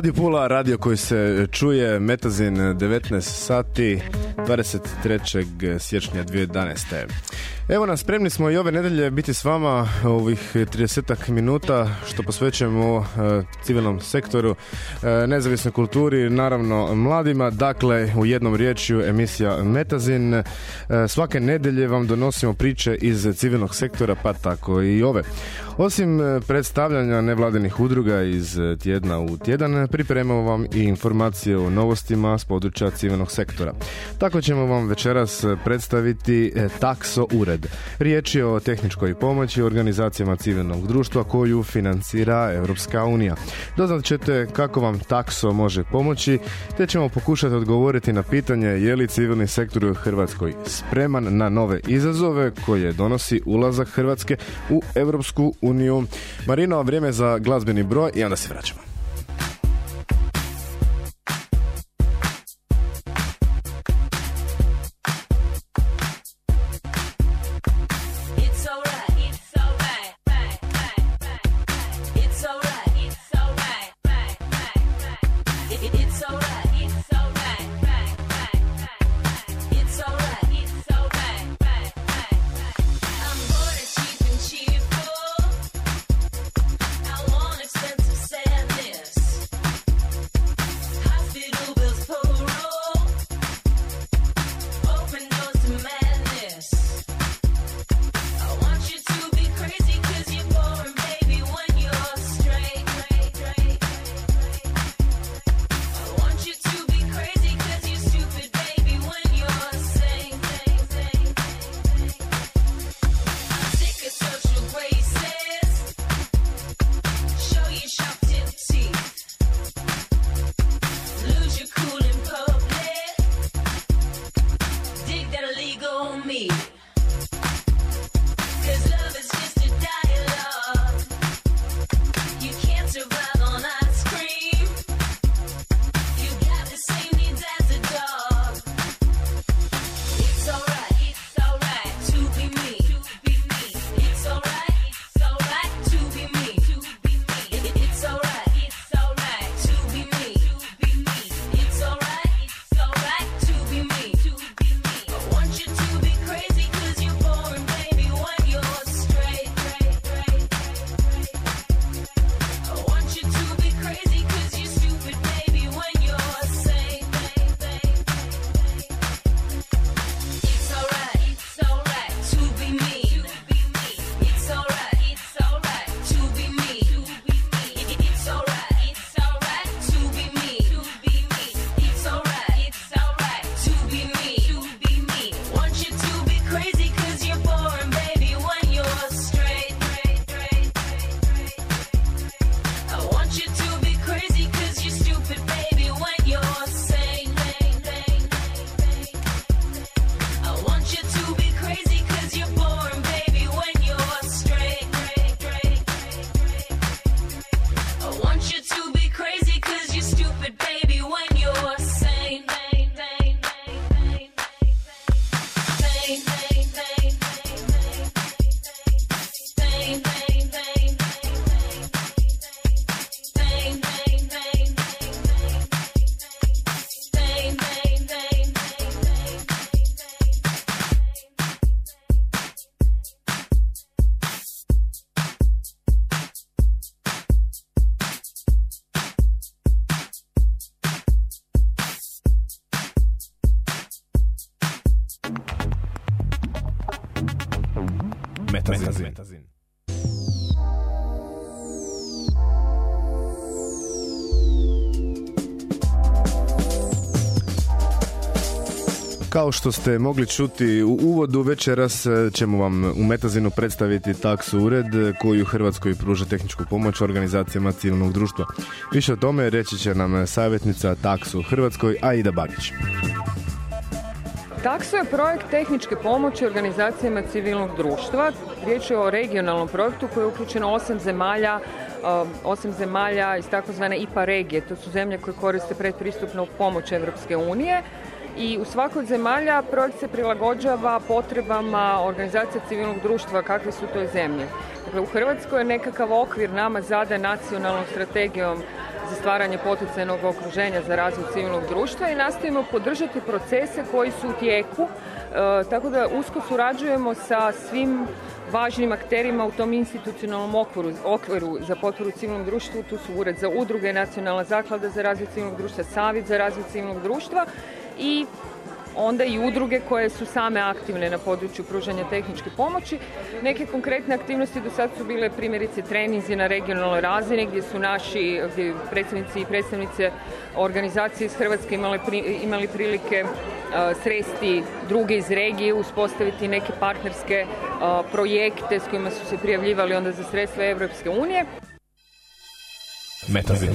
Radio Pula, radio koji se čuje, Metazin 19 sati, 23. siječnja 2011. Evo nas, spremni smo i ove nedelje biti s vama ovih 30 minuta što posvećujemo e, civilnom sektoru, e, nezavisnoj kulturi, naravno mladima. Dakle, u jednom riječju emisija Metazin. E, svake nedelje vam donosimo priče iz civilnog sektora, pa tako i ove. Osim e, predstavljanja nevladinih udruga iz e, tjedna u tjedan, pripremamo vam i informacije o novostima s područja civilnog sektora. Tako ćemo vam večeras predstaviti e, Takso ured. Riječ je o tehničkoj pomoći organizacijama civilnog društva koju financira Europska unija. Doznat ćete kako vam Takso može pomoći, te ćemo pokušati odgovoriti na pitanje je li civilni sektor u Hrvatskoj spreman na nove izazove koje donosi ulazak Hrvatske u Europsku uniju. Marino, vrijeme za glazbeni broj i onda se vraćamo. Metazin. Kao što ste mogli čuti u uvodu, večeras e, ćemo vam u Metazinu predstaviti taksu ured e, koji u Hrvatskoj pruža tehničku pomoć organizacijama civilnog društva. Više o tome reći će nam savjetnica taksu u Hrvatskoj, Aida Bagić. Takso je projekt tehničke pomoći organizacijama civilnog društva. Riječ je o regionalnom projektu koji je uključeno osam zemalja, um, osam zemalja iz takozvane IPA regije. To su zemlje koje koriste predpristupnu pomoć Europske unije. I u svakoj zemalja projekt se prilagođava potrebama organizacija civilnog društva kakve su toj zemlji. Dakle, u Hrvatskoj je nekakav okvir nama zadan nacionalnom strategijom za stvaranje poticajnog okruženja za razvoj civilnog društva i nastojimo podržati procese koji su u tijeku, e, tako da usko surađujemo sa svim važnim akterima u tom institucionalnom okviru, okviru za potporu civilnom društvu. Tu su Ured za udruge, Nacionalna zaklada za razvoj civilnog društva, Savjet za razvoj civilnog društva i onda i udruge koje su same aktivne na području pružanja tehničke pomoći. Neke konkretne aktivnosti do sad su bile primjerice treninzi na regionalnoj razini gdje su naši gdje predstavnici i predstavnice organizacije iz Hrvatske imali, imali prilike a, sresti druge iz regije, uspostaviti neke partnerske a, projekte s kojima su se prijavljivali onda za sredstva Europske unije. Metazin.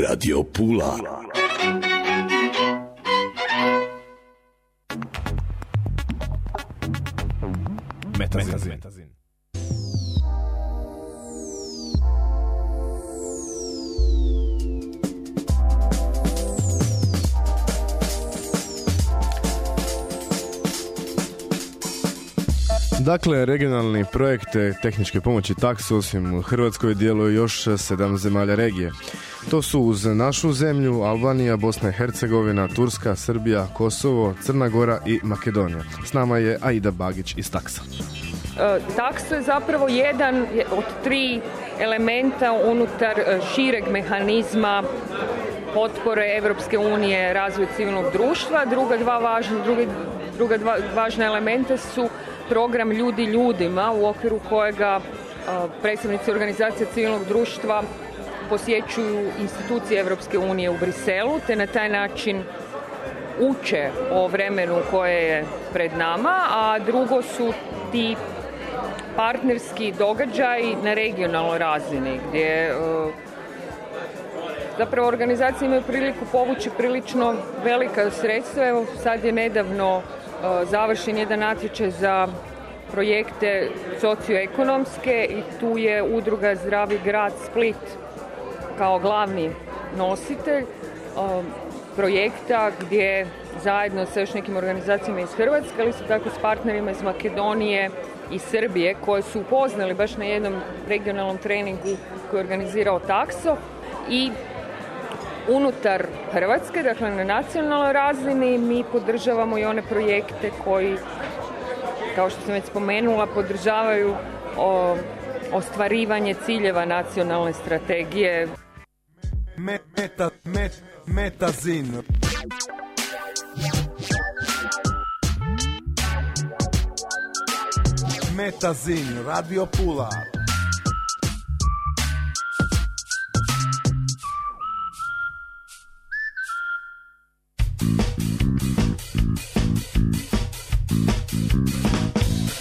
Radio Pula. Metazin. Dakle, regionalni projekt tehničke pomoći taksu osim u Hrvatskoj djeluje još sedam zemalja regije. To su uz našu zemlju Albanija, Bosna i Hercegovina, Turska, Srbija, Kosovo, Crna Gora i Makedonija. S nama je Aida Bagić iz taksa. E, Takso je zapravo jedan je- od tri elementa unutar e, šireg mehanizma potpore Europske unije razvoju civilnog društva. Druga dva važna, druga, druga dva važna elementa su program Ljudi ljudima u okviru kojega e, predstavnici organizacije civilnog društva posjećuju institucije Europske unije u Briselu te na taj način uče o vremenu koje je pred nama, a drugo su ti partnerski događaji na regionalnoj razini gdje e, zapravo organizacije imaju priliku povući prilično velika sredstva. Evo sad je nedavno e, završen jedan natječaj za projekte socioekonomske i tu je udruga Zdravi grad Split kao glavni nositelj um, projekta gdje zajedno sa još nekim organizacijama iz Hrvatske, ali isto tako s partnerima iz Makedonije i Srbije koje su upoznali baš na jednom regionalnom treningu koji je organizirao Takso i unutar Hrvatske, dakle na nacionalnoj razini mi podržavamo i one projekte koji kao što sam već spomenula, podržavaju o, ostvarivanje ciljeva nacionalne strategije Meta, met, metazin. Metazin, Radio Pular.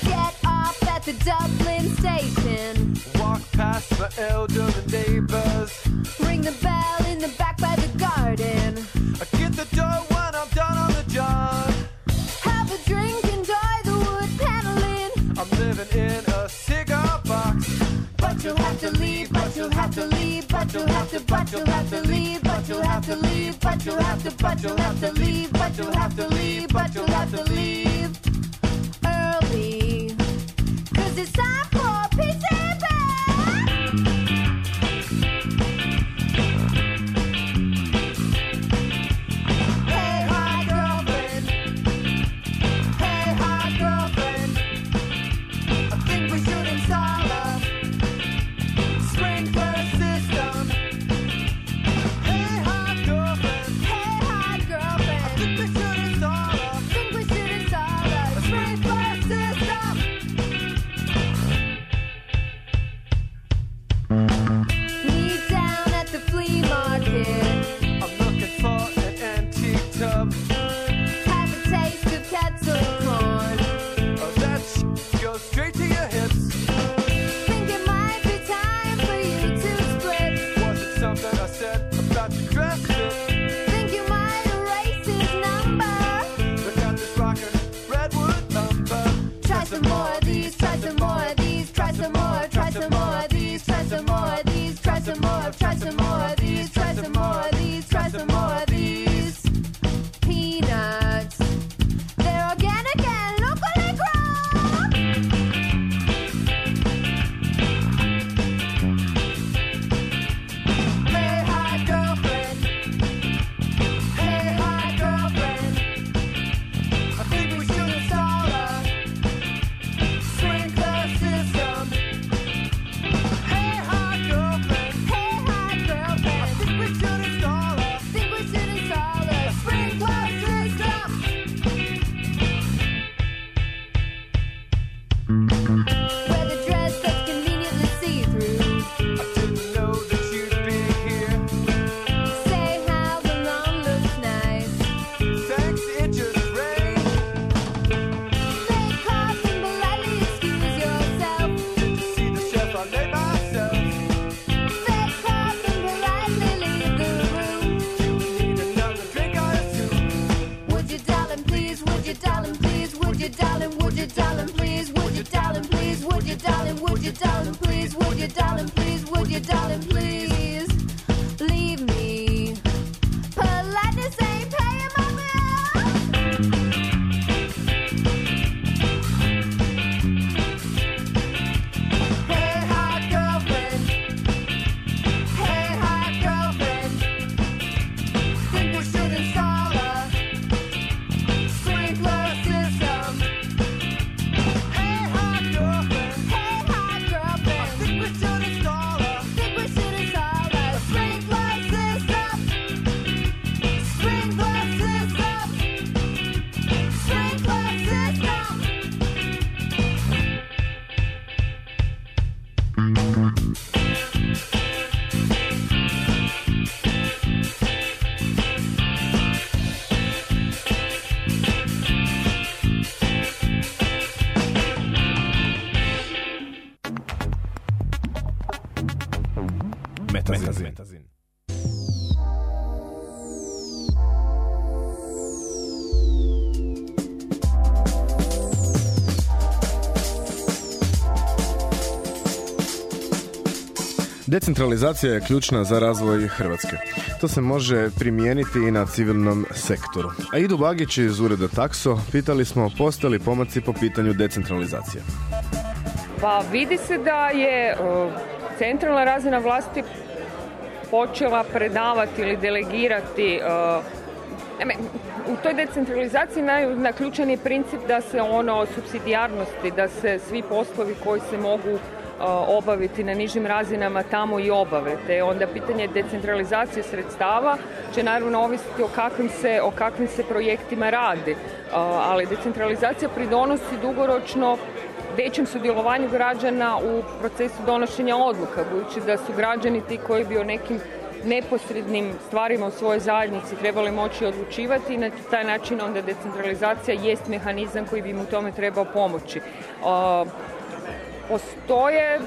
Get off at the Dublin's past the elderly neighbors. Ring the bell in the back by the garden. I get the dough when I'm done on the job. Have a drink, enjoy the wood paneling. I'm living in a cigar box. But you'll have to leave, but you'll have to leave, but you'll have to, but you'll have to leave, but you'll have to leave, but you'll have to, but you'll have to leave, but you'll have to leave, but you'll have to leave early. Decentralizacija je ključna za razvoj Hrvatske. To se može primijeniti i na civilnom sektoru. A Idu Bagić iz ureda Takso pitali smo postoje li pomaci po pitanju decentralizacije. Pa vidi se da je centralna razina vlasti počela predavati ili delegirati u toj decentralizaciji naj, na ključan je princip da se ono subsidijarnosti, da se svi poslovi koji se mogu obaviti na nižim razinama tamo i obave. Te onda pitanje decentralizacije sredstava će naravno ovisiti o kakvim se, o kakvim se projektima radi. E, ali decentralizacija pridonosi dugoročno većem sudjelovanju građana u procesu donošenja odluka, budući da su građani ti koji bi o nekim neposrednim stvarima u svojoj zajednici trebali moći odlučivati i na taj način onda decentralizacija jest mehanizam koji bi im u tome trebao pomoći. Postoje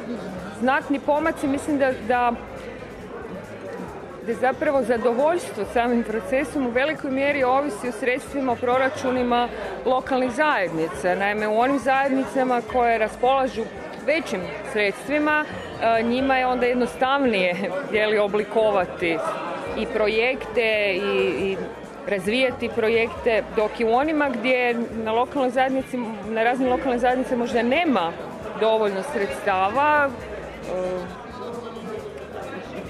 znatni pomaci, mislim da, da da zapravo zadovoljstvo samim procesom u velikoj mjeri ovisi o sredstvima, o proračunima lokalnih zajednica. Naime, u onim zajednicama koje raspolažu većim sredstvima, e, njima je onda jednostavnije jeli, oblikovati i projekte i, i razvijati projekte, dok i u onima gdje na lokalnoj zajednici, na raznim lokalne zajednice možda nema dovoljno sredstava, e,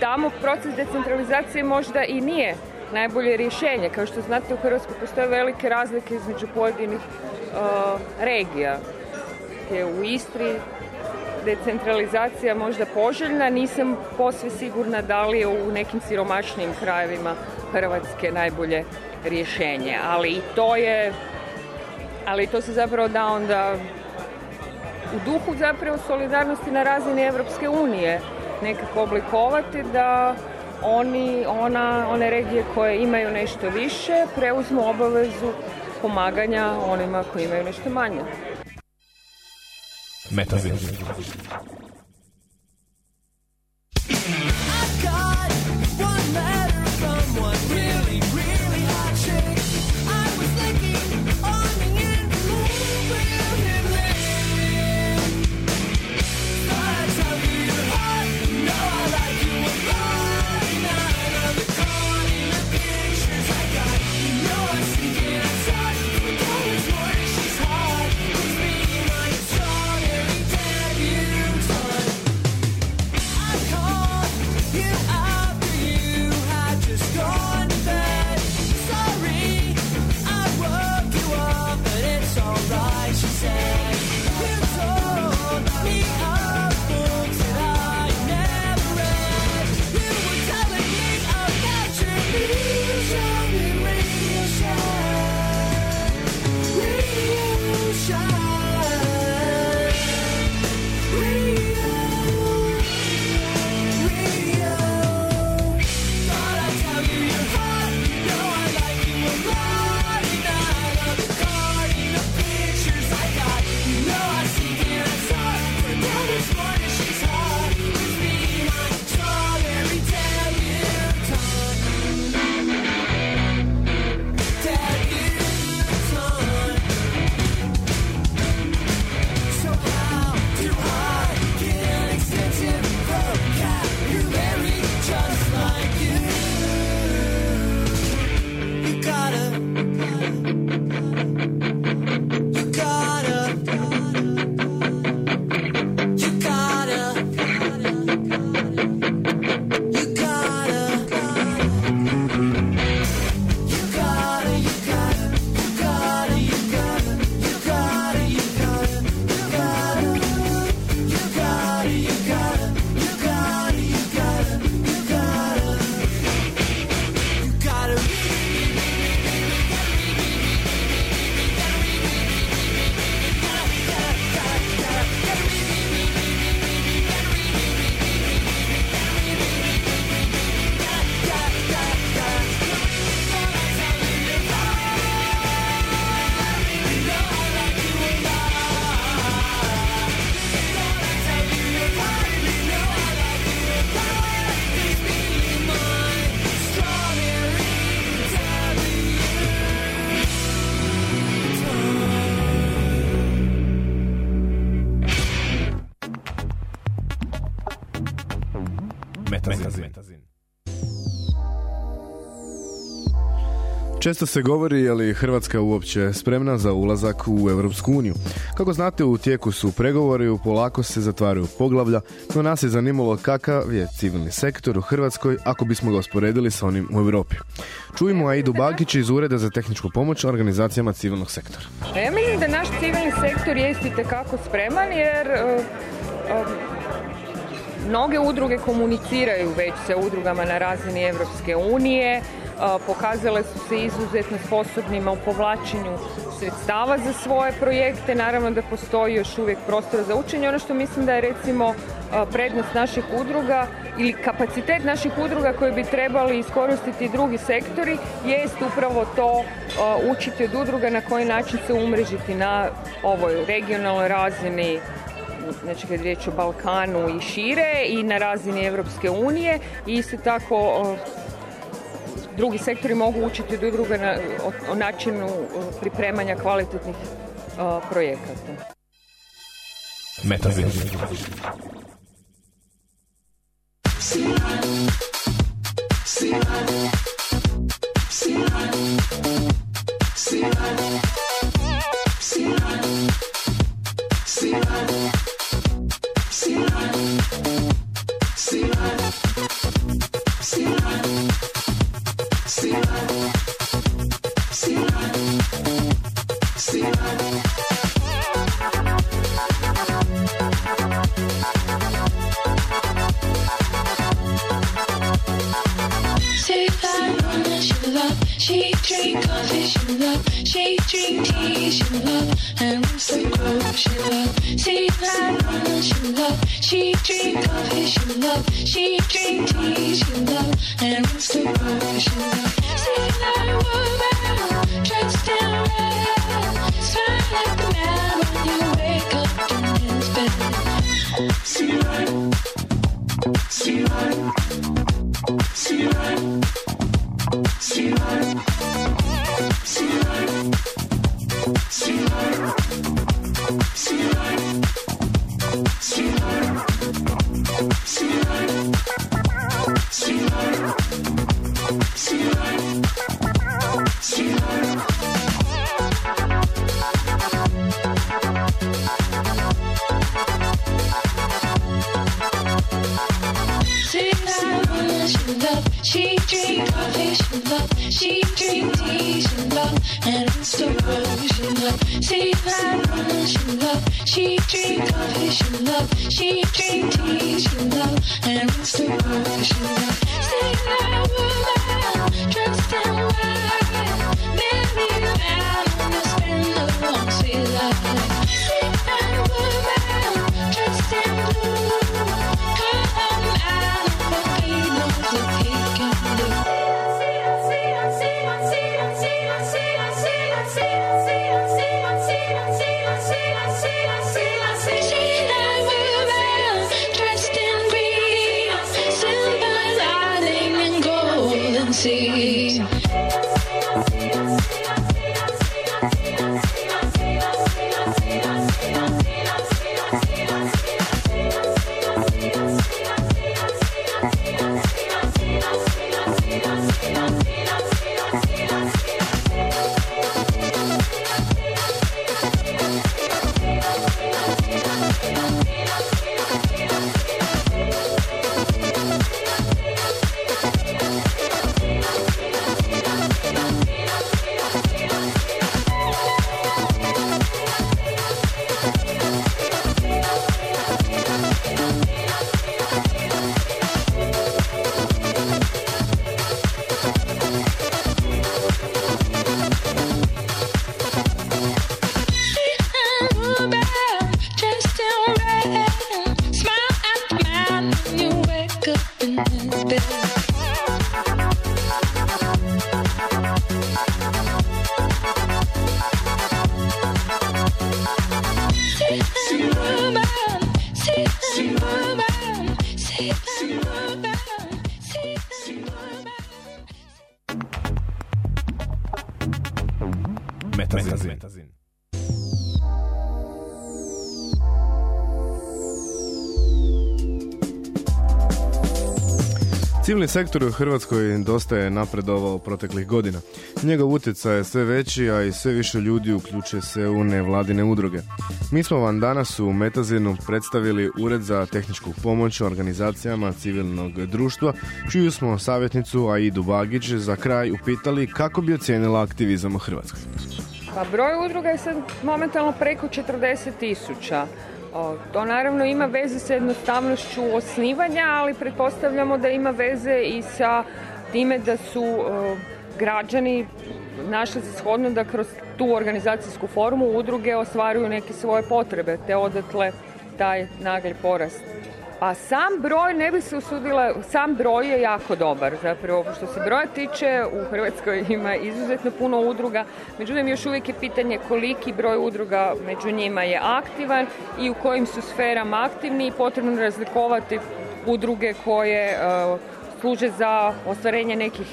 tamo proces decentralizacije možda i nije najbolje rješenje. Kao što znate u Hrvatskoj postoje velike razlike između pojedinih uh, regija. U Istri decentralizacija možda poželjna, nisam posve sigurna da li je u nekim siromašnijim krajevima Hrvatske najbolje rješenje. Ali to je ali to se zapravo da onda u duhu zapravo solidarnosti na razini Europske unije nekako oblikovati da oni, ona, one regije koje imaju nešto više preuzmu obavezu pomaganja onima koji imaju nešto manje. Metazin. Često se govori je li Hrvatska uopće spremna za ulazak u Europsku uniju. Kako znate, u tijeku su pregovori, polako se zatvaraju poglavlja, no nas je zanimalo kakav je civilni sektor u Hrvatskoj ako bismo ga usporedili sa onim u Europi. Čujemo Aidu Bakić iz Ureda za tehničku pomoć organizacijama civilnog sektora. Pa Ja mislim da naš civilni sektor jest itekako spreman jer e, e, mnoge udruge komuniciraju već sa udrugama na razini Europske unije, pokazale su se izuzetno sposobnima u povlačenju sredstava za svoje projekte, naravno da postoji još uvijek prostor za učenje. Ono što mislim da je recimo prednost naših udruga ili kapacitet naših udruga koje bi trebali iskoristiti drugi sektori jest upravo to učiti od udruga na koji način se umrežiti na ovoj regionalnoj razini znači kad je riječ o Balkanu i šire i na razini Europske unije i isto tako drugi sektori mogu učiti od udruga na, o, o načinu pripremanja kvalitetnih o, projekata. Woman she drink coffee she love, she drink tea grove she love. That woman she love, she drink coffee she love, she drink tea she love, and rooster grove she love. Say that woman dressed in red, smile like the man when you wake up in his bed. See that, been Civilni sektor u Hrvatskoj dosta je napredovao proteklih godina. Njegov utjecaj je sve veći, a i sve više ljudi uključuje se u nevladine udruge. Mi smo vam danas u Metazinu predstavili Ured za tehničku pomoć organizacijama civilnog društva, čiju smo savjetnicu Aidu Bagić za kraj upitali kako bi ocijenila aktivizam u Hrvatskoj. Pa broj udruga je sad momentalno preko 40 tisuća. To naravno ima veze sa jednostavnošću osnivanja, ali pretpostavljamo da ima veze i sa time da su građani našli za shodno da kroz tu organizacijsku formu udruge ostvaruju neke svoje potrebe, te odatle taj nagli porast. Pa sam broj ne bi se usudila, sam broj je jako dobar. Zapravo što se broja tiče u Hrvatskoj ima izuzetno puno udruga, međutim još uvijek je pitanje koliki broj udruga među njima je aktivan i u kojim su sferama aktivni i potrebno razlikovati udruge koje e, služe za ostvarenje nekih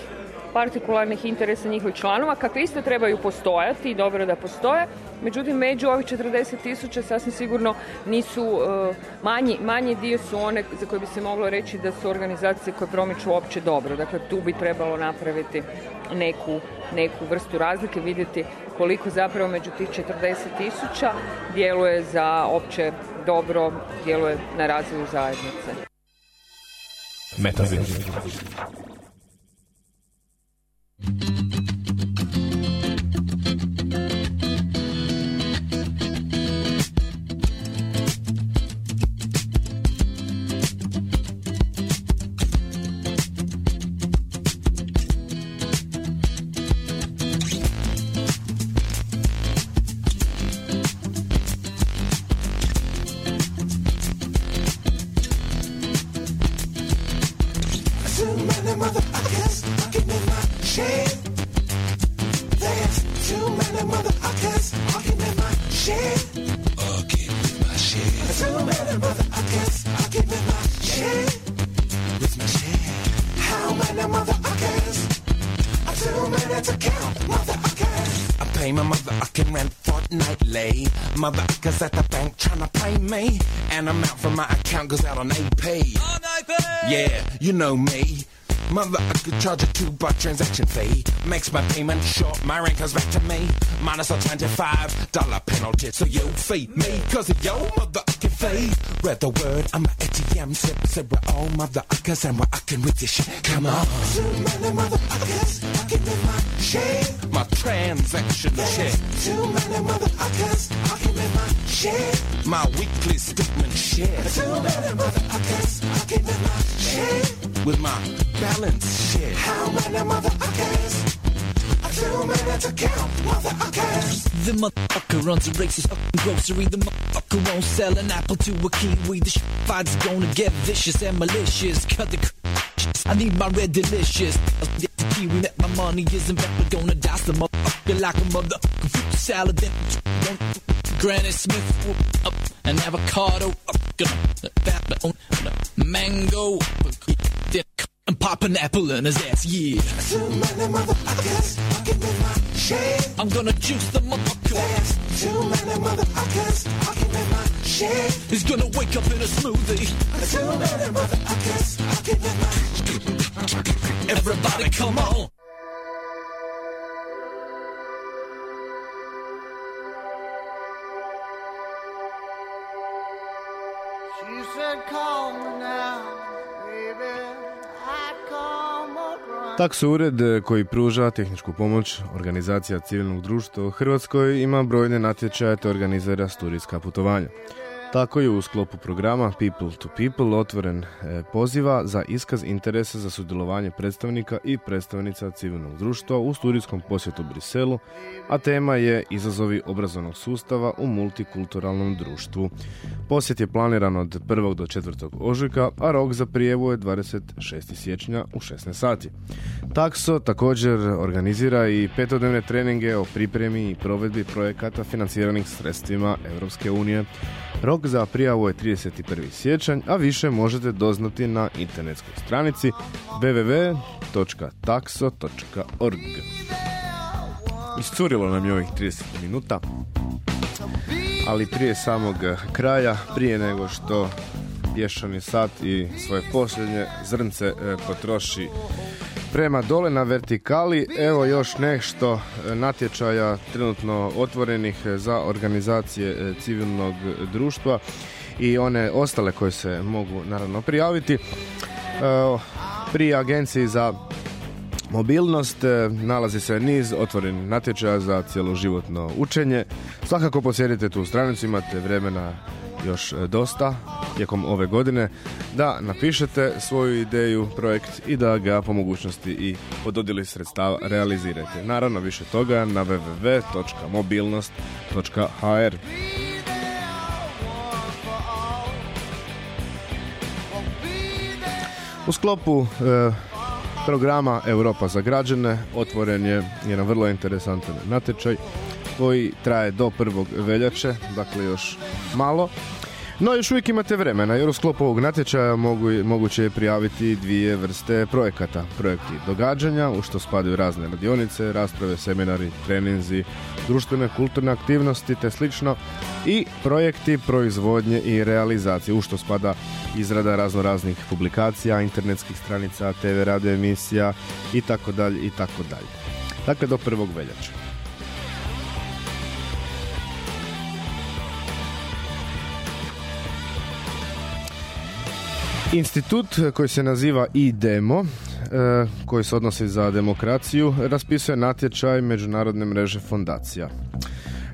partikularnih interesa njihovih članova, kakve isto trebaju postojati i dobro da postoje. Međutim, među ovih 40 tisuća sasvim sigurno nisu e, manji, manji dio su one za koje bi se moglo reći da su organizacije koje promiču opće dobro. Dakle, tu bi trebalo napraviti neku, neku vrstu razlike, vidjeti koliko zapravo među tih 40 tisuća djeluje za opće dobro, djeluje na razvoju zajednice. Goes out on AP. Yeah, you know me. Motherfucker charge a two buck transaction fee. Makes my payment short, my rent comes back to me. Minus a $25 penalty. So you feed me, cause of your motherfucking fee. Read the word, I'm a ATM sip. Said we're all oh, motherfuckers and we're fucking with this shit. Come on. Too many motherfuckers fucking in my shit. My transaction shit. Too many motherfuckers fucking in my shit. My weekly statement shit. Too many motherfuckers fucking in my shit. With my balance shit. How many motherfuckers? Too many to count, motherfuckers. The motherfucker runs a racist fucking grocery. The motherfucker won't sell an apple to a kiwi. The shit fight's gonna get vicious and malicious. Cut the c- I need my red delicious. The kiwi that my money isn't back. We're gonna dice the motherfucker like a motherfucker fruit salad. Then Granny Smith whoop up an avocado. Up, gonna that on mango. Then and pop an apple in his ass. Yeah. Too many motherfuckers fucking in my shit. I'm gonna juice the motherfucker. There's too many motherfuckers fucking in my shit. He's gonna wake up in a smoothie. Too many motherfuckers fucking in my shit. Everybody come on. Su ured e, koji pruža tehničku pomoć organizacija civilnog društva u Hrvatskoj ima brojne natječaje te organizira studijska putovanja. Tako je u sklopu programa People to People otvoren e, poziva za iskaz interesa za sudjelovanje predstavnika i predstavnica civilnog društva u studijskom posjetu Briselu, a tema je izazovi obrazovnog sustava u multikulturalnom društvu. Posjet je planiran od 1. do 4. ožujka, a rok za prijevu je 26. siječnja u 16 sati. Takso također organizira i petodnevne treninge o pripremi i provedbi projekata financiranih sredstvima Europske unije. Rok za prijavu je 31. siječanj, a više možete doznati na internetskoj stranici www.taxo.org. Iscurilo nam je ovih 30 minuta, ali prije samog kraja, prije nego što pješčani sat i svoje posljednje zrnce e, potroši prema dole na vertikali. Evo još nešto e, natječaja trenutno otvorenih e, za organizacije e, civilnog društva i one ostale koje se mogu naravno prijaviti. Pri agenciji za mobilnost nalazi se niz otvorenih natječaja za cjeloživotno učenje. Svakako posjedite tu stranicu, imate vremena još dosta tijekom ove godine da napišete svoju ideju, projekt i da ga po mogućnosti i po dodjeli sredstava realizirate. Naravno više toga na www.mobilnost.hr. U sklopu e, programa Europa za građane otvoren je jedan vrlo interesantan natječaj koji traje do 1. veljače, dakle još malo. No još uvijek imate vremena jer u sklopu ovog natječaja mogu, moguće je prijaviti dvije vrste projekata. Projekti događanja, u što spadaju razne radionice, rasprave, seminari, treninzi, društvene, kulturne aktivnosti te slično i projekti proizvodnje i realizacije, u što spada izrada razno raznih publikacija, internetskih stranica, TV radio emisija i tako dalje i tako. Dakle, do prvog veljače. Institut koji se naziva IDEMO, e, koji se odnosi za demokraciju, raspisuje natječaj međunarodne mreže fondacija.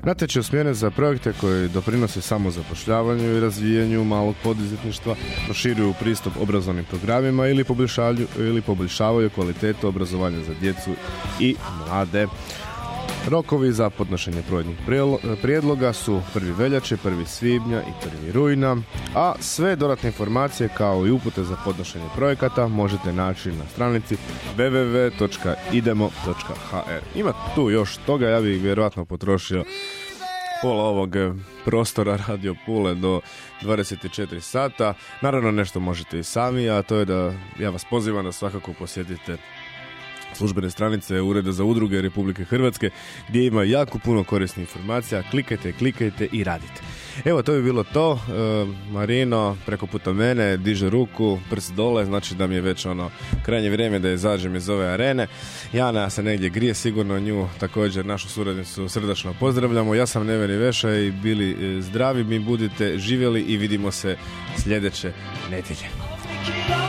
Natječaj je usmjeren za projekte koji doprinose samozapošljavanju i razvijanju malog poduzetništva, proširuju pristup obrazovnim programima ili poboljšavaju, ili poboljšavaju kvalitetu obrazovanja za djecu i mlade. Rokovi za podnošenje prijelo- prijedloga su 1. veljače, 1. svibnja i 1. rujna, a sve dodatne informacije kao i upute za podnošenje projekata možete naći na stranici www.idemo.hr. Ima tu još toga, ja bih vjerojatno potrošio pola ovog eh, prostora Radio Pule do 24 sata. Naravno nešto možete i sami, a to je da ja vas pozivam da svakako posjetite službene stranice Ureda za udruge Republike Hrvatske gdje ima jako puno korisnih informacija. Klikajte, klikajte i radite. Evo, to bi bilo to. E, Marino preko puta mene diže ruku, prst dole, znači da mi je već ono krajnje vrijeme da izađem iz ove arene. Jana se negdje grije, sigurno nju također našu suradnicu srdačno pozdravljamo. Ja sam Neveni Veša i bili e, zdravi, mi budite živjeli i vidimo se sljedeće nedjelje.